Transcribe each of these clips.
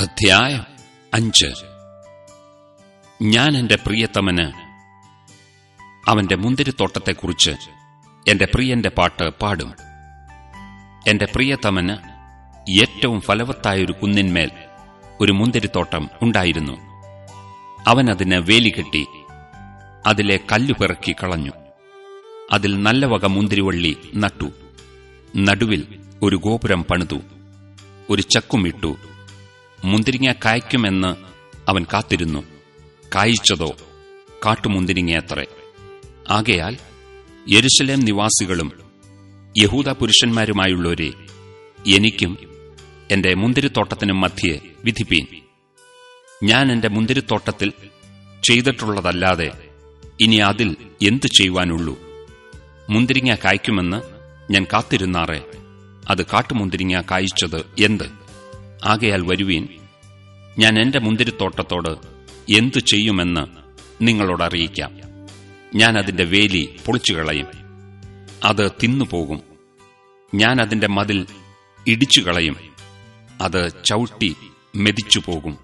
അധ്യായം അഞ്ച്. ഞാൻ എന്റെ പ്രിയത്തമന് അവന്റെ മുന്തിരിത്തോട്ടത്തെക്കുറിച്ച് എന്റെ പ്രിയന്റെ പാട്ട് പാടും. എന്റെ പ്രിയതമന് ഏറ്റവും ഫലവത്തായൊരു കുന്നിന്മേൽ ഒരു മുന്തിരിത്തോട്ടം ഉണ്ടായിരുന്നു. അവൻ അതിന് വേലി കെട്ടി അതിലെ കല്ലു പിറക്കി കളഞ്ഞു. അതിൽ നല്ല വക മുന്തിരിവള്ളി നട്ടു. നടുവിൽ ഒരു ഗോപുരം പണിതു. ഒരു ചക്കുമിട്ടു മുന്തിരിങ്ങ കായ്ക്കുമെന്ന് അവൻ കാത്തിരുന്നു. കായ്ച്ചതോ കാട്ടുമുന്തിരിങ്ങയത്രേ. ആകയാൽ യെരുശലേം നിവാസികളും യഹൂദ പുരുഷന്മാരുമായുള്ളവരെ എനിക്കും എന്റെ മുന്തിരിത്തോട്ടത്തിനും മധ്യേ വിധിപ്പീൻ. ഞാൻ എന്റെ മുന്തിരിത്തോട്ടത്തിൽ ചെയ്തിട്ടുള്ളതല്ലാതെ ഇനി അതിൽ എന്തു ചെയ്യുവാനുള്ളൂ? മുന്തിരിങ്ങ കായ്ക്കുമെന്ന് ഞാൻ കാത്തിരുന്നാറേ അത് കാട്ടുമുന്തിരിങ്ങ കായ്ച്ചത് എന്ത്? ആകയാൽ വരുവീൻ ഞാൻ എന്റെ മുന്തിരിത്തോട്ടത്തോട് എന്തു ചെയ്യുമെന്ന് നിങ്ങളോട് അറിയിക്കാം ഞാൻ അതിന്റെ വേലി പൊളിച്ചുകളയും അത് തിന്നുപോകും. ഞാൻ അതിന്റെ മതിൽ ഇടിച്ചുകളയും അത് ചവിട്ടി മെതിച്ചുപോകും.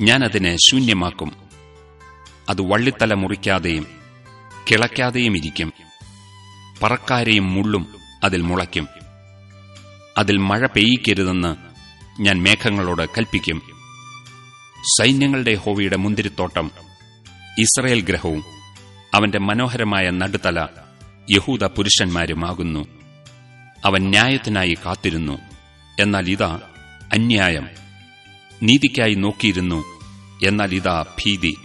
ഞാൻ അതിനെ ശൂന്യമാക്കും. അത് വള്ളിത്തല മുറിക്കാതെയും കിളയ്ക്കാതെയും ഇരിക്കും. പറക്കാരെയും മുള്ളും അതിൽ മുളയ്ക്കും. അതിൽ മഴ പെയ്യിക്കരുതെന്ന് ഞാൻ മേഘങ്ങളോട് കൽപ്പിക്കും. സൈന്യങ്ങളുടെ ഹോവിയുടെ മുന്തിരിത്തോട്ടം ഇസ്രയേൽ ഗ്രഹവും അവന്റെ മനോഹരമായ നടുതല യഹൂദ പുരുഷന്മാരുമാകുന്നു. അവൻ ന്യായത്തിനായി കാത്തിരുന്നു. എന്നാൽ ഇതാ അന്യായം. നീതിക്കായി നോക്കിയിരുന്നു. എന്നാൽ ഇതാ ഭീതി.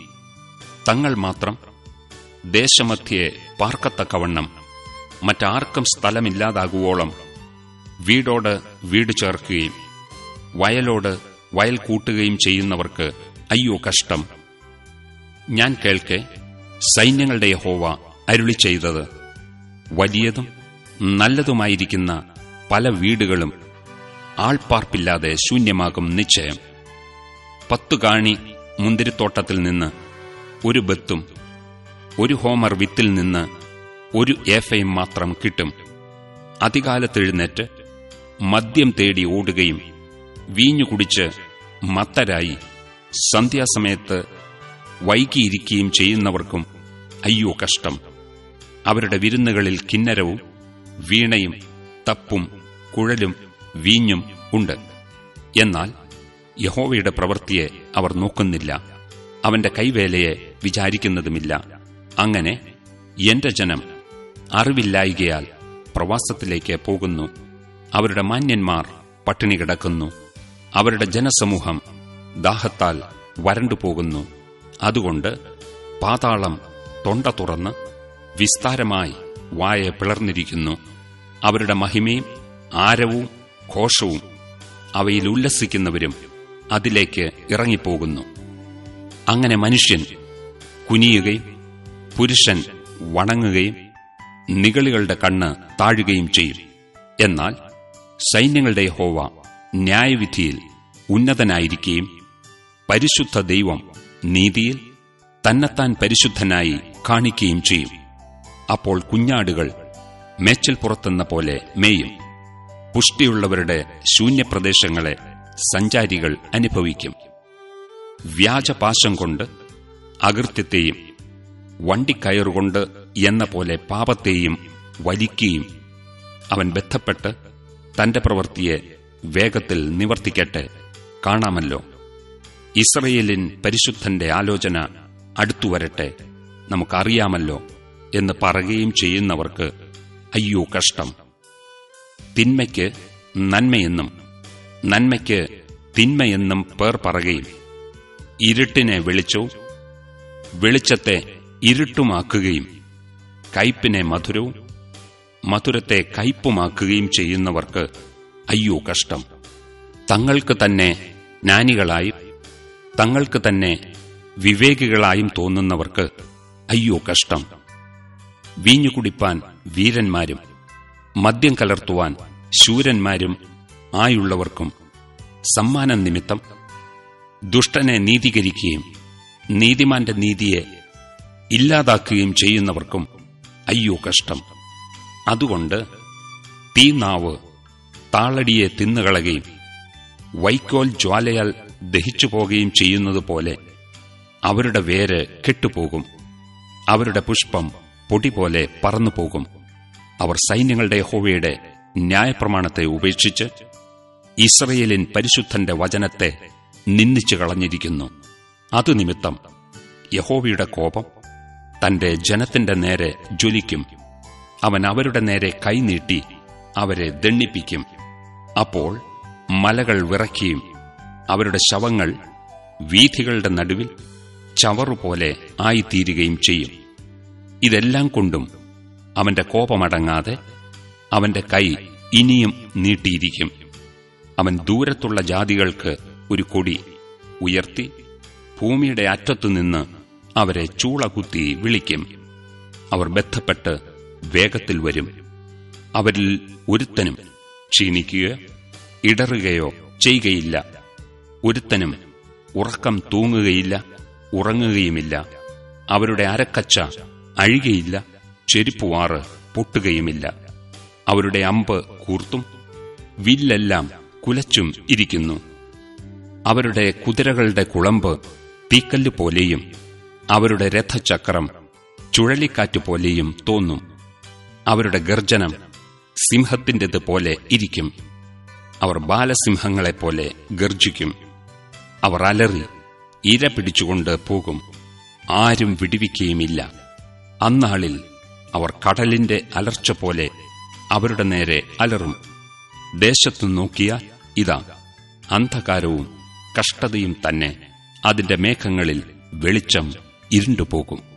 തങ്ങൾ മാത്രം ദേശമധ്യേ പാർക്കത്തക്കവണ്ണം മറ്റാർക്കും സ്ഥലമില്ലാതാകുവോളം വീടോട് വീട് ചേർക്കുകയും വയലോട് വയൽ കൂട്ടുകയും ചെയ്യുന്നവർക്ക് അയ്യോ കഷ്ടം. ഞാൻ കേൾക്കെ സൈന്യങ്ങളുടെ യഹോവ അരുളി ചെയ്തത്. വലിയതും നല്ലതുമായിരിക്കുന്ന പല വീടുകളും ആൾപ്പാർപ്പില്ലാതെ ശൂന്യമാകും നിശ്ചയം. പത്തു കാണി മുന്തിരിത്തോട്ടത്തിൽ നിന്ന് ഒരു ബത്തും ഒരു ഹോമർ വിത്തിൽ നിന്ന് ഒരു ഏഫയും മാത്രം കിട്ടും. അധികാലത്തെഴുന്നേറ്റ് മദ്യം തേടി ഓടുകയും വീഞ്ഞു കുടിച്ച് മത്തരായി. സന്ധ്യാസമയത്ത് വൈകിയിരിക്കുകയും ചെയ്യുന്നവർക്കും അയ്യോ കഷ്ടം. അവരുടെ വിരുന്നുകളിൽ കിന്നരവും വീണയും തപ്പും കുഴലും വീഞ്ഞും ഉണ്ട്. എന്നാൽ യഹോവയുടെ പ്രവൃത്തിയെ അവർ നോക്കുന്നില്ല. അവന്റെ കൈവേലയെ വിചാരിക്കുന്നതുമില്ല. അങ്ങനെ എന്റെ ജനം അറിവില്ലായികയാൽ പ്രവാസത്തിലേക്ക് പോകുന്നു. അവരുടെ മാന്യന്മാർ പട്ടിണി കിടക്കുന്നു. അവരുടെ ജനസമൂഹം ദാഹത്താൽ വരണ്ടുപോകുന്നു അതുകൊണ്ട് പാതാളം തൊണ്ട തുറന്ന് വിസ്താരമായി വായ പിളർന്നിരിക്കുന്നു. അവരുടെ മഹിമയും ആരവും ഘോഷവും അവയിൽ ഉല്ലസിക്കുന്നവരും അതിലേക്ക് ഇറങ്ങിപ്പോകുന്നു. അങ്ങനെ മനുഷ്യൻ കുനിയുകയും പുരുഷൻ വണങ്ങുകയും നികളികളുടെ കണ്ണ് താഴുകയും ചെയ്യും. എന്നാൽ സൈന്യങ്ങളുടെ ഹോവ ന്യായവിധിയിൽ ഉന്നതനായിരിക്കുകയും പരിശുദ്ധ ദൈവം നീതിയിൽ തന്നെത്താൻ പരിശുദ്ധനായി കാണിക്കുകയും ചെയ്യും. അപ്പോൾ കുഞ്ഞാടുകൾ മേച്ചൽപ്പുറത്തെന്ന പോലെ മേയും. പുഷ്ടിയുള്ളവരുടെ ശൂന്യപ്രദേശങ്ങളെ സഞ്ചാരികൾ അനുഭവിക്കും. വ്യാജപാശം കൊണ്ട് അകൃത്യത്തെയും വണ്ടിക്കയറുകൊണ്ട് എന്ന പോലെ പാപത്തെയും വലിക്കുകയും അവൻ ബന്ധപ്പെട്ട് തന്റെ പ്രവൃത്തിയെ വേഗത്തിൽ നിവർത്തിക്കട്ടെ. കാണാമല്ലോ. ഇസ്രയേലിൻ പരിശുദ്ധന്റെ ആലോചന അടുത്തുവരട്ടെ. നമുക്കറിയാമല്ലോ എന്ന് പറയുകയും ചെയ്യുന്നവർക്ക് അയ്യോ കഷ്ടം. തിന്മയ്ക്ക് നന്മയെന്നും നന്മയ്ക്ക് തിന്മയെന്നും പേർ പറയുകയും ഇരുട്ടിനെ വെളിച്ചവും വെളിച്ചത്തെ ഇരുട്ടുമാക്കുകയും കയ്പിനെ മധുരവും മധുരത്തെ കയ്പുമാക്കുകയും ചെയ്യുന്നവർക്ക് അയ്യോ കഷ്ടം. തങ്ങൾക്ക് തന്നെ ജ്ഞാനികളായും തങ്ങൾക്ക് തന്നെ വിവേകികളായും തോന്നുന്നവർക്ക് അയ്യോ കഷ്ടം. വീഞ്ഞു കുടിപ്പാൻ വീരന്മാരും മദ്യം കലർത്തുവാൻ ശൂരന്മാരും ആയുള്ളവർക്കും സമ്മാനം നിമിത്തം ദുഷ്ടനെ നീതീകരിക്കുകയും നീതിമാന്റെ നീതിയെ ഇല്ലാതാക്കുകയും ചെയ്യുന്നവർക്കും അയ്യോ കഷ്ടം. അതുകൊണ്ട് തീനാവ് താളടിയെ തിന്നുകളയുകയും വൈക്കോൽ ജ്വാലയാൽ ദഹിച്ചു പോകുകയും ചെയ്യുന്നതുപോലെ അവരുടെ വേര് കെട്ടുപോകും. അവരുടെ പുഷ്പം പൊടി പോലെ പറന്നുപോകും. അവർ സൈന്യങ്ങളുടെ യഹോവയുടെ ന്യായപ്രമാണത്തെ ഉപേക്ഷിച്ച് ഇസ്രയേലിൻ പരിശുദ്ധന്റെ വചനത്തെ നിന്ദിച്ചു കളഞ്ഞിരിക്കുന്നു. അതുനിമിത്തം യഹോവയുടെ കോപം തന്റെ ജനത്തിന്റെ നേരെ ജ്വലിക്കും. അവൻ അവരുടെ നേരെ കൈനീട്ടി അവരെ ദണ്ണിപ്പിക്കും അപ്പോൾ മലകൾ വിറയ്ക്കുകയും അവരുടെ ശവങ്ങൾ വീഥികളുടെ നടുവിൽ ചവറുപോലെ ആയിത്തീരുകയും ചെയ്യും. ഇതെല്ലാം കൊണ്ടും അവന്റെ കോപമടങ്ങാതെ അവന്റെ കൈ ഇനിയും നീട്ടിയിരിക്കും. അവൻ ദൂരത്തുള്ള ജാതികൾക്ക് ഒരു കൊടി ഉയർത്തി ഭൂമിയുടെ അറ്റത്തുനിന്ന് അവരെ ചൂളകുത്തി വിളിക്കും. അവർ ബന്ധപ്പെട്ട് വേഗത്തിൽ വരും. അവരിൽ ഒരുത്തനും ക്ഷീണിക്കുകയോ ഇടറുകയോ ചെയ്യുകയില്ല. ഒരുത്തനും ഉറക്കം തൂങ്ങുകയില്ല ഉറങ്ങുകയുമില്ല. അവരുടെ അരക്കച്ച അഴുകയില്ല ചെരുപ്പുവാറ് പൊട്ടുകയുമില്ല. അവരുടെ അമ്പ് കൂർത്തും വില്ലെല്ലാം കുലച്ചും ഇരിക്കുന്നു. അവരുടെ കുതിരകളുടെ കുളമ്പ് തീക്കല്ല് പോലെയും അവരുടെ രഥചക്രം ചുഴലിക്കാറ്റ് പോലെയും തോന്നും. അവരുടെ ഗർജനം സിംഹത്തിന്റെത് പോലെ ഇരിക്കും. അവർ ബാലസിംഹങ്ങളെപ്പോലെ ഗർജിക്കും അവർ അലറി ഇര പിടിച്ചുകൊണ്ട് പോകും. ആരും വിടിവിക്കുകയുമില്ല അന്നാളിൽ അവർ കടലിന്റെ അലർച്ച പോലെ അവരുടെ നേരെ അലറും. ദേശത്തു നോക്കിയാൽ ഇതാ അന്ധകാരവും കഷ്ടതയും തന്നെ. അതിന്റെ മേഘങ്ങളിൽ വെളിച്ചം ഇരുണ്ടുപോകും.